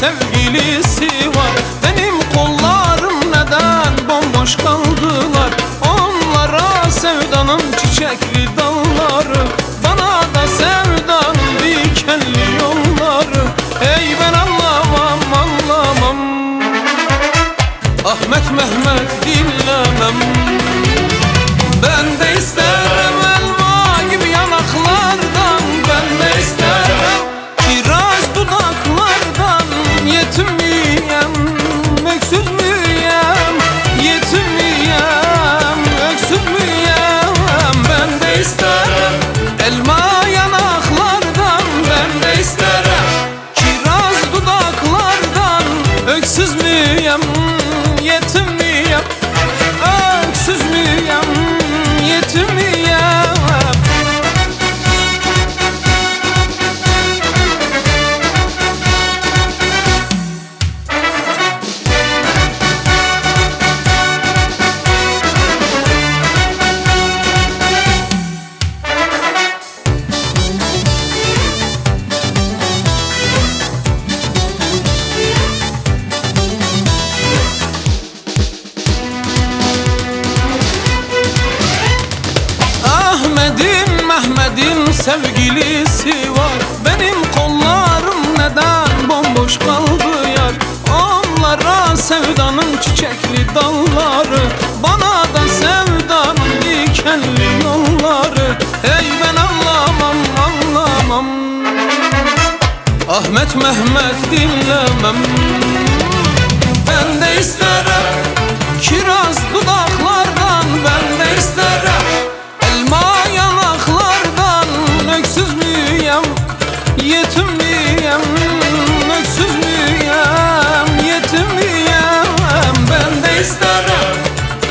sevgilisi var. Benim kollarım neden bomboş kaldılar? Onlara sevdanın çiçekli dalları Öksüz müyüm, Ahmet'in sevgilisi var. Benim kollarım neden bomboş kaldı yar? Onlara sevdanın çiçekli dalları Bana da sevdanın dikenli yolları. Ey ben anlamam anlamam. Ahmet Mehmet dinlemem. Ben de isterim Kiraz dudaklardan müyem, yetim miyem, öksüz müyem, yetim miyem? Ben de isterim.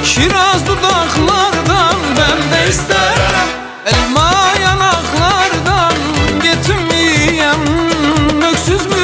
Şiraz dudaklardan ben de isterim. Elma yanaklardan yetim miyem, öksüz müyem